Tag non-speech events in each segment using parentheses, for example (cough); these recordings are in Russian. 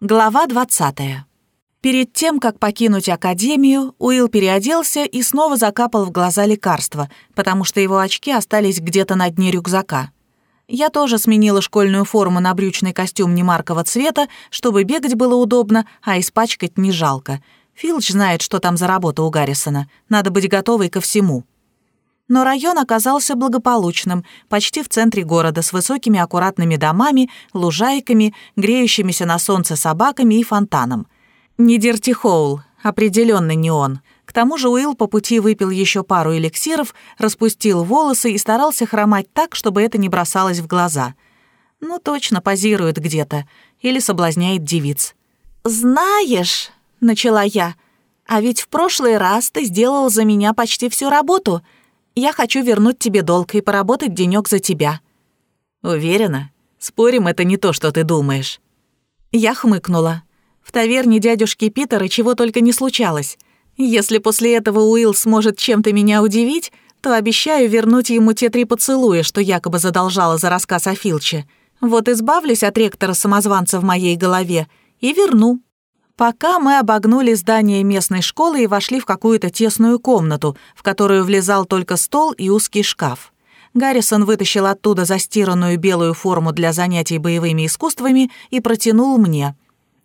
Глава 20. Перед тем, как покинуть академию, Уилл переоделся и снова закапал в глаза лекарства, потому что его очки остались где-то на дне рюкзака. Я тоже сменила школьную форму на брючный костюм немаркого цвета, чтобы бегать было удобно, а испачкать не жалко. Филч знает, что там за работа у Гаррисона. Надо быть готовой ко всему. Но район оказался благополучным, почти в центре города, с высокими аккуратными домами, лужайками, греющимися на солнце собаками и фонтаном. Не Дерти Хоул, определенно не он. К тому же Уилл по пути выпил еще пару эликсиров, распустил волосы и старался хромать так, чтобы это не бросалось в глаза. Ну, точно, позирует где-то. Или соблазняет девиц. «Знаешь», — начала я, — «а ведь в прошлый раз ты сделал за меня почти всю работу», — я хочу вернуть тебе долг и поработать денёк за тебя». «Уверена? Спорим, это не то, что ты думаешь». Я хмыкнула. В таверне дядюшки Питера чего только не случалось. Если после этого Уилл сможет чем-то меня удивить, то обещаю вернуть ему те три поцелуя, что якобы задолжала за рассказ о Филче. Вот избавлюсь от ректора-самозванца в моей голове и верну. Пока мы обогнули здание местной школы и вошли в какую-то тесную комнату, в которую влезал только стол и узкий шкаф. Гаррисон вытащил оттуда застиранную белую форму для занятий боевыми искусствами и протянул мне.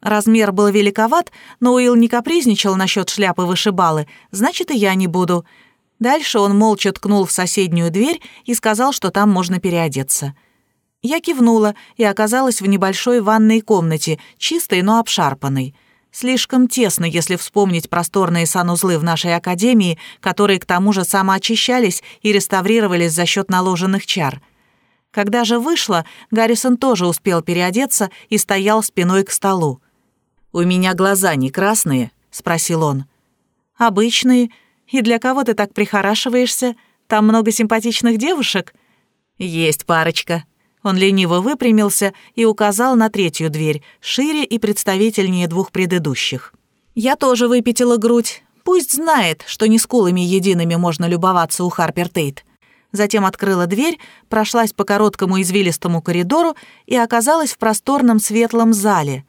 Размер был великоват, но Уилл не капризничал насчет шляпы вышибалы, значит, и я не буду. Дальше он молча ткнул в соседнюю дверь и сказал, что там можно переодеться. Я кивнула и оказалась в небольшой ванной комнате, чистой, но обшарпанной. Слишком тесно, если вспомнить просторные санузлы в нашей академии, которые к тому же самоочищались и реставрировались за счет наложенных чар. Когда же вышла, Гаррисон тоже успел переодеться и стоял спиной к столу. «У меня глаза не красные?» — спросил он. «Обычные. И для кого ты так прихорашиваешься? Там много симпатичных девушек?» «Есть парочка», он лениво выпрямился и указал на третью дверь, шире и представительнее двух предыдущих. Я тоже выпятила грудь. Пусть знает, что не скулами едиными можно любоваться у Харпер Тейт. Затем открыла дверь, прошлась по короткому извилистому коридору и оказалась в просторном светлом зале.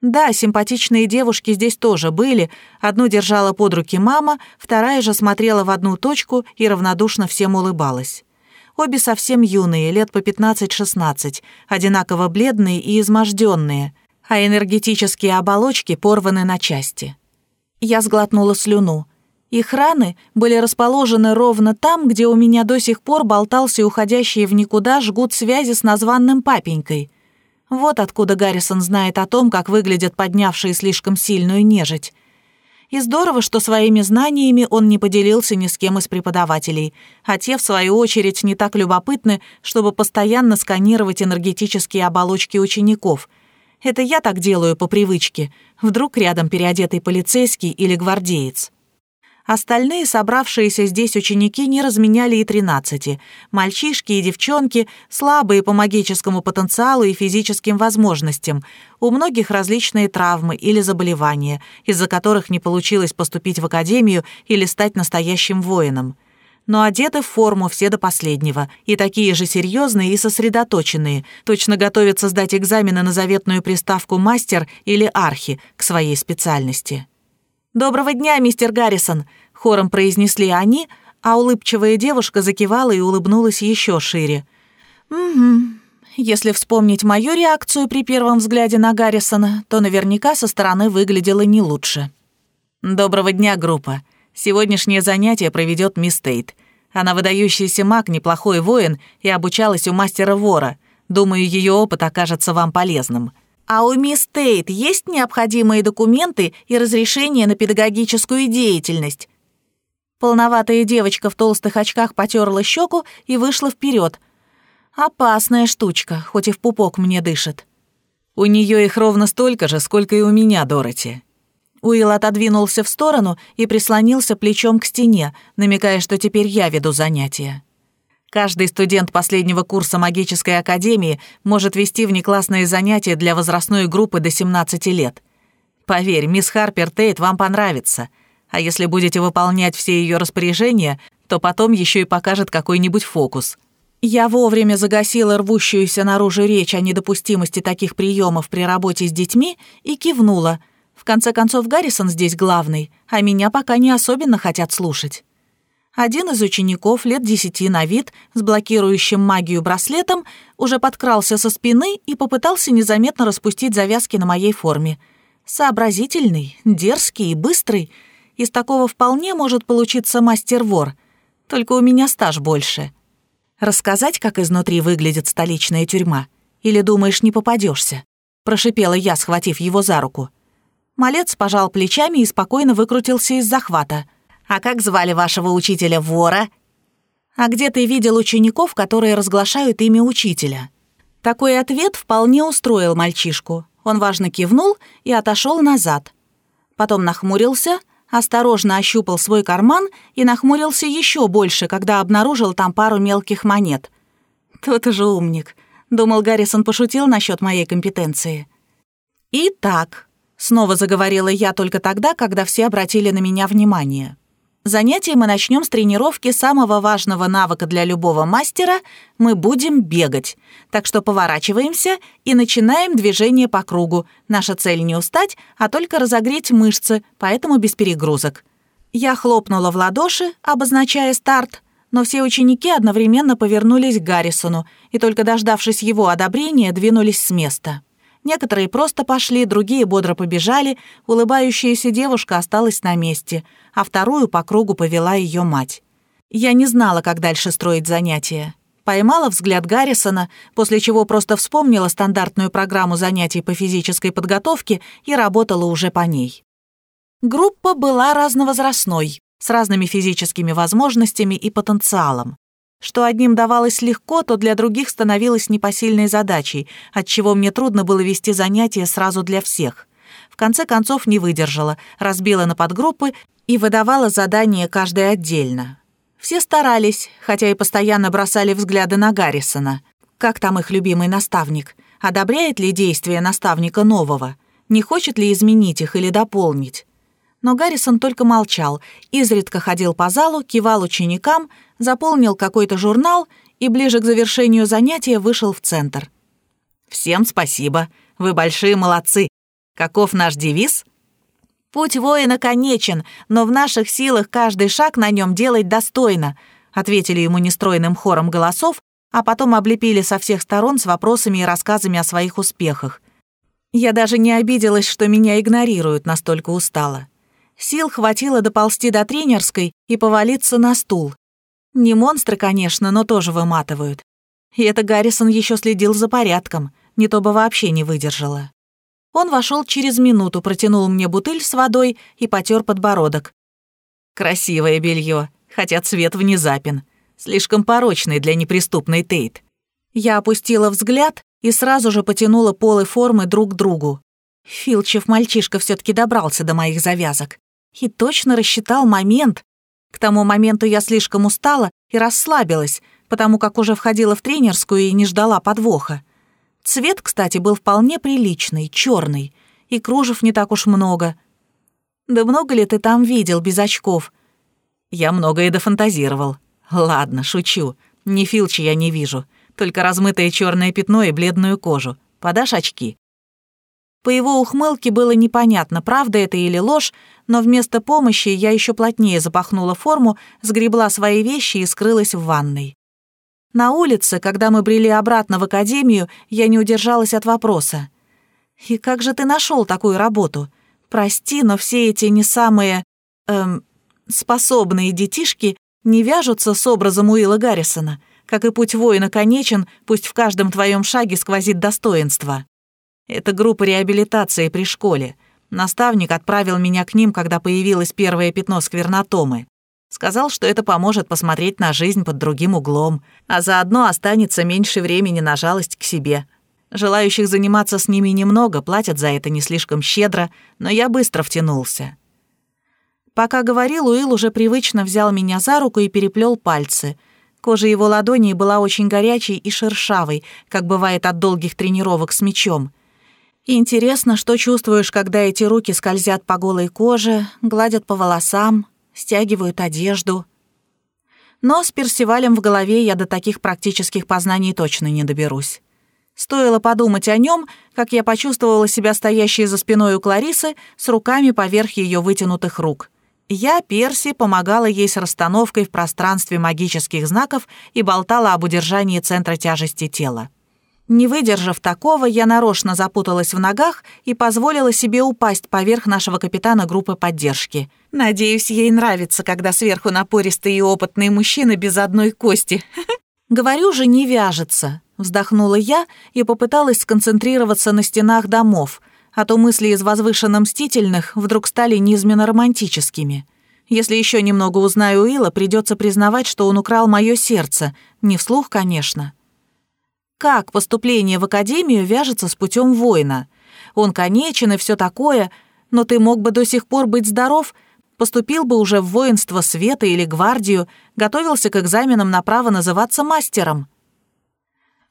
Да, симпатичные девушки здесь тоже были. Одну держала под руки мама, вторая же смотрела в одну точку и равнодушно всем улыбалась. Обе совсем юные, лет по 15-16, одинаково бледные и изможденные, а энергетические оболочки порваны на части. Я сглотнула слюну. Их раны были расположены ровно там, где у меня до сих пор болтался уходящий в никуда жгут связи с названным папенькой. Вот откуда Гаррисон знает о том, как выглядят поднявшие слишком сильную нежить. И здорово, что своими знаниями он не поделился ни с кем из преподавателей, а те, в свою очередь, не так любопытны, чтобы постоянно сканировать энергетические оболочки учеников. Это я так делаю по привычке. Вдруг рядом переодетый полицейский или гвардеец. Остальные собравшиеся здесь ученики не разменяли и тринадцати. Мальчишки и девчонки, слабые по магическому потенциалу и физическим возможностям. У многих различные травмы или заболевания, из-за которых не получилось поступить в академию или стать настоящим воином но одеты в форму все до последнего, и такие же серьезные и сосредоточенные, точно готовятся сдать экзамены на заветную приставку «мастер» или «архи» к своей специальности. «Доброго дня, мистер Гаррисон!» — хором произнесли они, а улыбчивая девушка закивала и улыбнулась еще шире. «Угу. Если вспомнить мою реакцию при первом взгляде на Гаррисона, то наверняка со стороны выглядела не лучше». «Доброго дня, группа. Сегодняшнее занятие проведет мисс Тейт. Она выдающийся маг, неплохой воин и обучалась у мастера-вора. Думаю, ее опыт окажется вам полезным». А у мисс Тейт есть необходимые документы и разрешение на педагогическую деятельность?» Полноватая девочка в толстых очках потерла щеку и вышла вперед. «Опасная штучка, хоть и в пупок мне дышит». «У нее их ровно столько же, сколько и у меня, Дороти». Уилл отодвинулся в сторону и прислонился плечом к стене, намекая, что теперь я веду занятия. Каждый студент последнего курса магической академии может вести внеклассные занятия для возрастной группы до 17 лет. Поверь, мисс Харпер Тейт вам понравится. А если будете выполнять все ее распоряжения, то потом еще и покажет какой-нибудь фокус. Я вовремя загасила рвущуюся наружу речь о недопустимости таких приемов при работе с детьми и кивнула. В конце концов, Гаррисон здесь главный, а меня пока не особенно хотят слушать. Один из учеников лет десяти на вид с блокирующим магию браслетом уже подкрался со спины и попытался незаметно распустить завязки на моей форме. Сообразительный, дерзкий и быстрый. Из такого вполне может получиться мастер-вор. Только у меня стаж больше. Рассказать, как изнутри выглядит столичная тюрьма? Или думаешь, не попадешься? Прошипела я, схватив его за руку. Малец пожал плечами и спокойно выкрутился из захвата. «А как звали вашего учителя-вора?» «А где ты видел учеников, которые разглашают имя учителя?» Такой ответ вполне устроил мальчишку. Он важно кивнул и отошел назад. Потом нахмурился, осторожно ощупал свой карман и нахмурился еще больше, когда обнаружил там пару мелких монет. Тот же умник. Думал, Гаррисон пошутил насчет моей компетенции. «Итак», — снова заговорила я только тогда, когда все обратили на меня внимание. Занятие мы начнем с тренировки самого важного навыка для любого мастера — мы будем бегать. Так что поворачиваемся и начинаем движение по кругу. Наша цель не устать, а только разогреть мышцы, поэтому без перегрузок. Я хлопнула в ладоши, обозначая старт, но все ученики одновременно повернулись к Гаррисону и, только дождавшись его одобрения, двинулись с места. Некоторые просто пошли, другие бодро побежали, улыбающаяся девушка осталась на месте, а вторую по кругу повела ее мать. Я не знала, как дальше строить занятия. Поймала взгляд Гаррисона, после чего просто вспомнила стандартную программу занятий по физической подготовке и работала уже по ней. Группа была разновозрастной, с разными физическими возможностями и потенциалом. Что одним давалось легко, то для других становилось непосильной задачей, отчего мне трудно было вести занятия сразу для всех. В конце концов не выдержала, разбила на подгруппы и выдавала задания каждой отдельно. Все старались, хотя и постоянно бросали взгляды на Гаррисона. Как там их любимый наставник? Одобряет ли действия наставника нового? Не хочет ли изменить их или дополнить? Но Гаррисон только молчал, изредка ходил по залу, кивал ученикам, заполнил какой-то журнал и ближе к завершению занятия вышел в центр. «Всем спасибо, вы большие молодцы. Каков наш девиз?» «Путь воина конечен, но в наших силах каждый шаг на нем делать достойно», ответили ему нестройным хором голосов, а потом облепили со всех сторон с вопросами и рассказами о своих успехах. Я даже не обиделась, что меня игнорируют, настолько устала. Сил хватило доползти до тренерской и повалиться на стул. Не монстры, конечно, но тоже выматывают. И это Гаррисон еще следил за порядком, не то бы вообще не выдержала. Он вошел через минуту, протянул мне бутыль с водой и потер подбородок. Красивое белье, хотя цвет внезапен. Слишком порочный для неприступной Тейт. Я опустила взгляд и сразу же потянула полы формы друг к другу. Филчев мальчишка все таки добрался до моих завязок и точно рассчитал момент. К тому моменту я слишком устала и расслабилась, потому как уже входила в тренерскую и не ждала подвоха. Цвет, кстати, был вполне приличный, черный, и кружев не так уж много. Да много ли ты там видел без очков? Я многое дофантазировал. Ладно, шучу. Ни Филчи я не вижу, только размытое черное пятно и бледную кожу. Подашь очки? По его ухмылке было непонятно, правда это или ложь, но вместо помощи я еще плотнее запахнула форму, сгребла свои вещи и скрылась в ванной. На улице, когда мы брели обратно в академию, я не удержалась от вопроса. «И как же ты нашел такую работу? Прости, но все эти не самые... эм... способные детишки не вяжутся с образом Уилла Гаррисона. Как и путь воина конечен, пусть в каждом твоем шаге сквозит достоинство». Это группа реабилитации при школе. Наставник отправил меня к ним, когда появилось первое пятно сквернотомы. Сказал, что это поможет посмотреть на жизнь под другим углом, а заодно останется меньше времени на жалость к себе. Желающих заниматься с ними немного, платят за это не слишком щедро, но я быстро втянулся. Пока говорил, Уилл уже привычно взял меня за руку и переплел пальцы. Кожа его ладоней была очень горячей и шершавой, как бывает от долгих тренировок с мечом. Интересно, что чувствуешь, когда эти руки скользят по голой коже, гладят по волосам, стягивают одежду. Но с Персивалем в голове я до таких практических познаний точно не доберусь. Стоило подумать о нем, как я почувствовала себя стоящей за спиной у Кларисы с руками поверх ее вытянутых рук. Я, Перси, помогала ей с расстановкой в пространстве магических знаков и болтала об удержании центра тяжести тела. Не выдержав такого, я нарочно запуталась в ногах и позволила себе упасть поверх нашего капитана группы поддержки. Надеюсь, ей нравится, когда сверху напористые и опытные мужчины без одной кости. (laughs) Говорю же, не вяжется. Вздохнула я и попыталась сконцентрироваться на стенах домов, а то мысли из возвышенно мстительных вдруг стали низменно романтическими. Если еще немного узнаю Уилла, придется признавать, что он украл мое сердце. Не вслух, конечно. Как поступление в академию вяжется с путем воина? Он конечен и все такое, но ты мог бы до сих пор быть здоров, поступил бы уже в воинство света или гвардию, готовился к экзаменам на право называться мастером.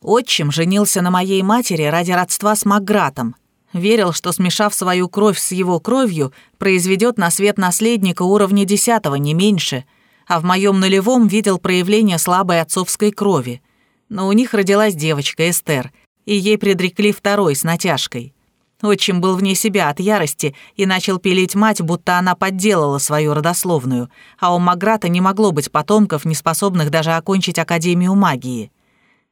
Отчим женился на моей матери ради родства с Макгратом. Верил, что, смешав свою кровь с его кровью, произведет на свет наследника уровня десятого, не меньше, а в моем нулевом видел проявление слабой отцовской крови но у них родилась девочка Эстер, и ей предрекли второй с натяжкой. Отчим был вне себя от ярости и начал пилить мать, будто она подделала свою родословную, а у Маграта не могло быть потомков, не способных даже окончить Академию магии.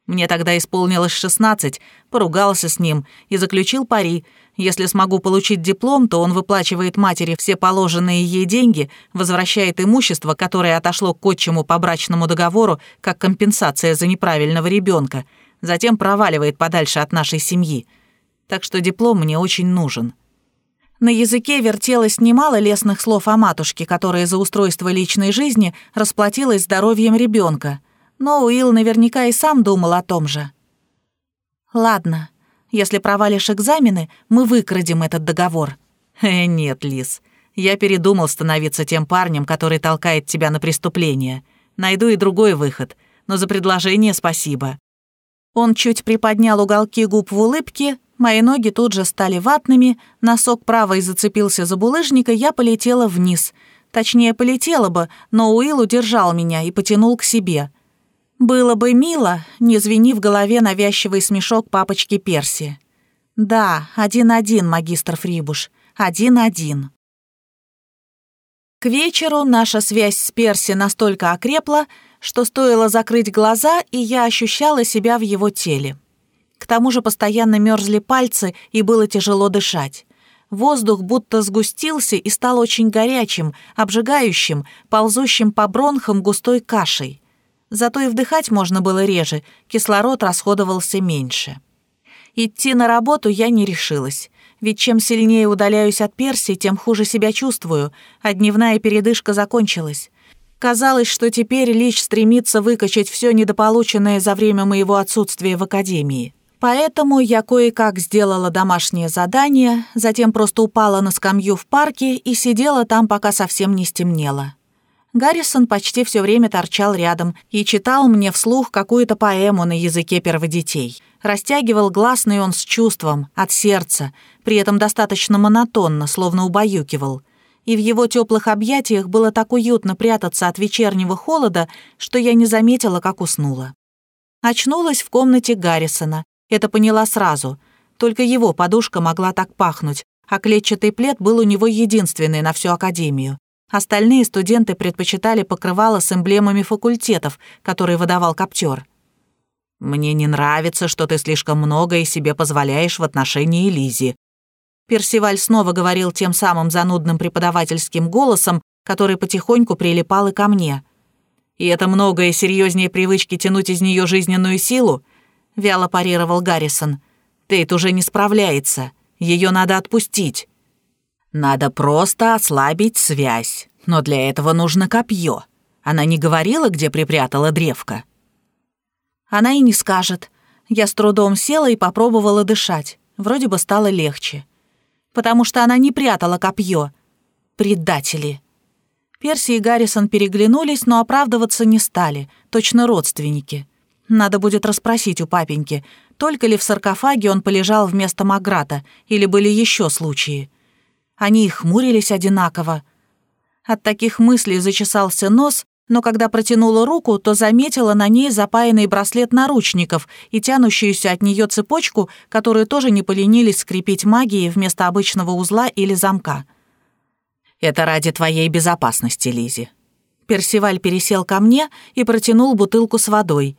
Мне тогда исполнилось 16, поругался с ним и заключил пари. Если смогу получить диплом, то он выплачивает матери все положенные ей деньги, возвращает имущество, которое отошло к отчиму по брачному договору, как компенсация за неправильного ребенка, затем проваливает подальше от нашей семьи. Так что диплом мне очень нужен. На языке вертелось немало лестных слов о матушке, которая за устройство личной жизни расплатилась здоровьем ребенка — но Уилл наверняка и сам думал о том же. «Ладно, если провалишь экзамены, мы выкрадем этот договор». «Э, нет, Лис, я передумал становиться тем парнем, который толкает тебя на преступление. Найду и другой выход, но за предложение спасибо». Он чуть приподнял уголки губ в улыбке, мои ноги тут же стали ватными, носок правой зацепился за булыжник, и я полетела вниз. Точнее, полетела бы, но Уилл удержал меня и потянул к себе. Было бы мило, не звени в голове навязчивый смешок папочки Перси. Да, один-один, магистр Фрибуш, один-один. К вечеру наша связь с Перси настолько окрепла, что стоило закрыть глаза, и я ощущала себя в его теле. К тому же постоянно мерзли пальцы, и было тяжело дышать. Воздух будто сгустился и стал очень горячим, обжигающим, ползущим по бронхам густой кашей. Зато и вдыхать можно было реже, кислород расходовался меньше. Идти на работу я не решилась, ведь чем сильнее удаляюсь от Перси, тем хуже себя чувствую, а дневная передышка закончилась. Казалось, что теперь Лич стремится выкачать все недополученное за время моего отсутствия в академии. Поэтому я кое-как сделала домашнее задание, затем просто упала на скамью в парке и сидела там, пока совсем не стемнело. Гаррисон почти все время торчал рядом и читал мне вслух какую-то поэму на языке перводетей. Растягивал гласный он с чувством, от сердца, при этом достаточно монотонно, словно убаюкивал. И в его теплых объятиях было так уютно прятаться от вечернего холода, что я не заметила, как уснула. Очнулась в комнате Гаррисона. Это поняла сразу. Только его подушка могла так пахнуть, а клетчатый плед был у него единственный на всю академию. Остальные студенты предпочитали покрывало с эмблемами факультетов, которые выдавал коптер. «Мне не нравится, что ты слишком многое себе позволяешь в отношении Лизи». Персиваль снова говорил тем самым занудным преподавательским голосом, который потихоньку прилипал и ко мне. «И это многое серьезнее привычки тянуть из нее жизненную силу?» — вяло парировал Гаррисон. «Тейт уже не справляется. Ее надо отпустить». Надо просто ослабить связь, но для этого нужно копье. Она не говорила, где припрятала древко?» «Она и не скажет. Я с трудом села и попробовала дышать. Вроде бы стало легче. Потому что она не прятала копье. Предатели!» Перси и Гаррисон переглянулись, но оправдываться не стали, точно родственники. Надо будет расспросить у папеньки, только ли в саркофаге он полежал вместо Маграта, или были еще случаи. Они и хмурились одинаково. От таких мыслей зачесался нос, но когда протянула руку, то заметила на ней запаянный браслет наручников и тянущуюся от нее цепочку, которую тоже не поленились скрепить магией вместо обычного узла или замка. «Это ради твоей безопасности, Лизи. Персиваль пересел ко мне и протянул бутылку с водой.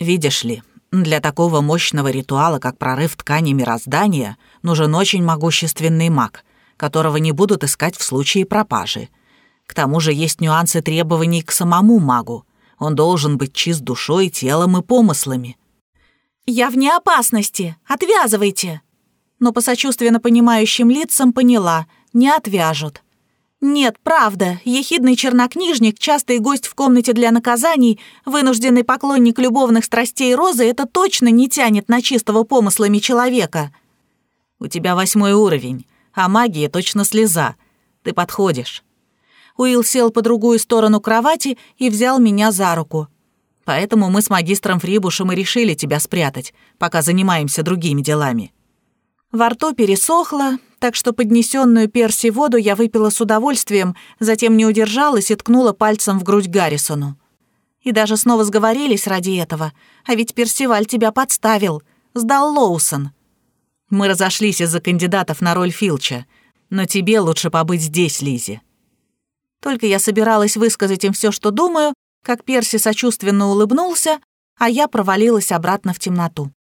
«Видишь ли, для такого мощного ритуала, как прорыв ткани мироздания, нужен очень могущественный маг, которого не будут искать в случае пропажи. К тому же есть нюансы требований к самому магу. Он должен быть чист душой, телом и помыслами. «Я вне опасности! Отвязывайте!» Но по сочувственно понимающим лицам поняла — не отвяжут. Нет, правда, ехидный чернокнижник, частый гость в комнате для наказаний, вынужденный поклонник любовных страстей Розы, это точно не тянет на чистого помыслами человека. У тебя восьмой уровень, а магия точно слеза. Ты подходишь. Уилл сел по другую сторону кровати и взял меня за руку. Поэтому мы с магистром Фрибушем и решили тебя спрятать, пока занимаемся другими делами. Во рту пересохло, так что поднесенную Перси воду я выпила с удовольствием, затем не удержалась и ткнула пальцем в грудь Гаррисону. И даже снова сговорились ради этого, а ведь Персиваль тебя подставил, сдал Лоусон. Мы разошлись из-за кандидатов на роль Филча, но тебе лучше побыть здесь, Лизи. Только я собиралась высказать им все, что думаю, как Перси сочувственно улыбнулся, а я провалилась обратно в темноту.